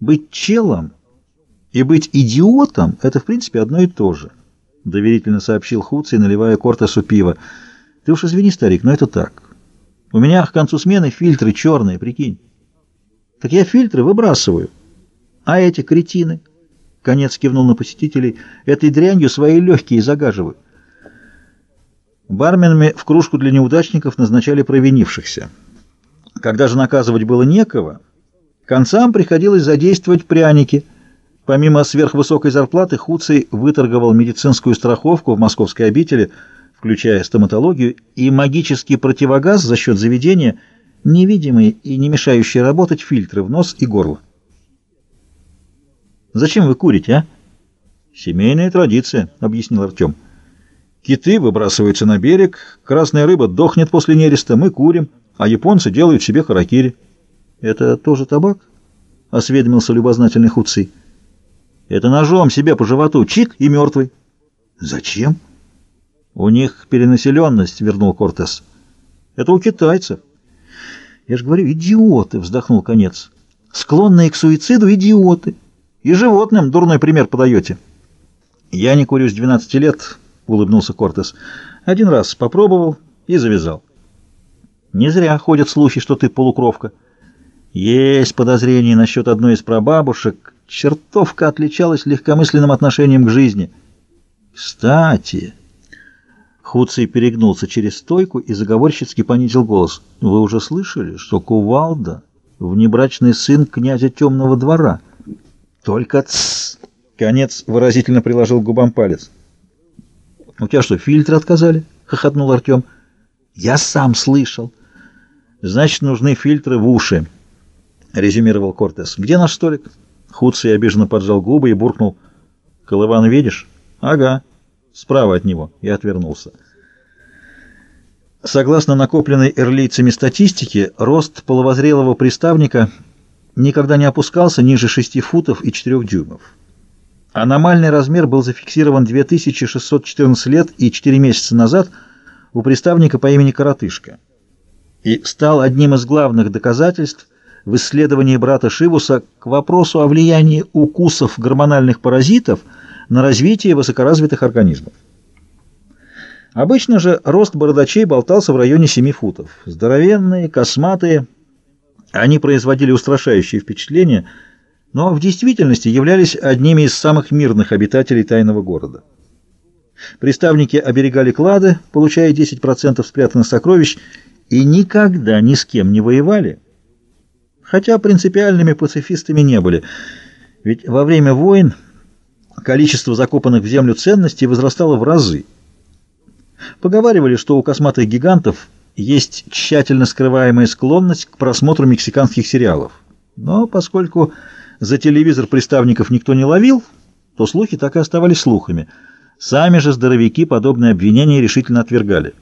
Быть челом и быть идиотом — это, в принципе, одно и то же, — доверительно сообщил Хуций, наливая Кортесу пиво. Ты уж извини, старик, но это так. У меня к концу смены фильтры черные, прикинь. Так я фильтры выбрасываю. А эти кретины, — конец кивнул на посетителей, — этой дрянью свои легкие загаживают. Барменами в кружку для неудачников назначали провинившихся. Когда же наказывать было некого, концам приходилось задействовать пряники. Помимо сверхвысокой зарплаты, Хуций выторговал медицинскую страховку в московской обители, включая стоматологию, и магический противогаз за счет заведения, невидимые и не мешающие работать фильтры в нос и горло. «Зачем вы курите, а?» «Семейная традиция», — объяснил Артем. Киты выбрасываются на берег, красная рыба дохнет после нереста, мы курим, а японцы делают себе харакири. — Это тоже табак? — осведомился любознательный худцы. — Это ножом себе по животу, чик и мертвый. — Зачем? — У них перенаселенность, — вернул Кортес. — Это у китайцев. — Я же говорю, идиоты, — вздохнул конец. — Склонные к суициду идиоты. И животным дурной пример подаете. — Я не курю с 12 лет, —— улыбнулся Кортес. «Один раз попробовал и завязал». «Не зря ходят слухи, что ты полукровка». «Есть подозрение насчет одной из прабабушек. Чертовка отличалась легкомысленным отношением к жизни». «Кстати...» Хуций перегнулся через стойку и заговорщицки понизил голос. «Вы уже слышали, что Кувалда — внебрачный сын князя Темного двора?» «Только тссс!» — конец выразительно приложил к губам палец. «У тебя что, фильтры отказали?» — хохотнул Артем. «Я сам слышал». «Значит, нужны фильтры в уши», — резюмировал Кортес. «Где наш столик?» Худсый обиженно поджал губы и буркнул. «Колыван видишь?» «Ага. Справа от него». И отвернулся. Согласно накопленной эрлийцами статистике, рост половозрелого приставника никогда не опускался ниже 6 футов и 4 дюймов. Аномальный размер был зафиксирован 2614 лет и 4 месяца назад у приставника по имени Коротышка и стал одним из главных доказательств в исследовании брата Шивуса к вопросу о влиянии укусов гормональных паразитов на развитие высокоразвитых организмов. Обычно же рост бородачей болтался в районе 7 футов. Здоровенные, косматые, они производили устрашающее впечатление – но в действительности являлись одними из самых мирных обитателей тайного города. Приставники оберегали клады, получая 10% спрятанных сокровищ, и никогда ни с кем не воевали, хотя принципиальными пацифистами не были, ведь во время войн количество закопанных в землю ценностей возрастало в разы. Поговаривали, что у косматых гигантов есть тщательно скрываемая склонность к просмотру мексиканских сериалов. Но поскольку за телевизор приставников никто не ловил, то слухи так и оставались слухами. Сами же здоровяки подобные обвинения решительно отвергали.